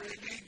قَبْلِهِ